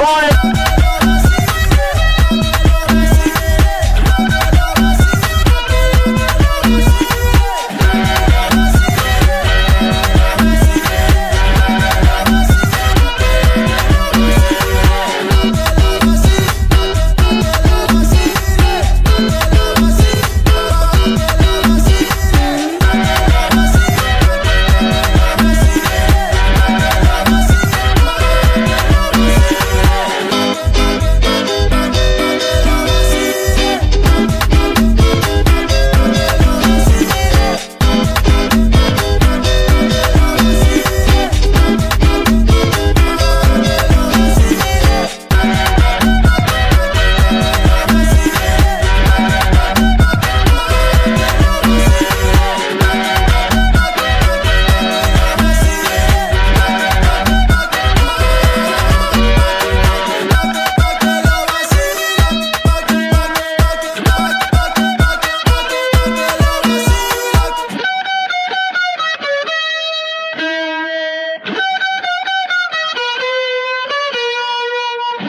boy.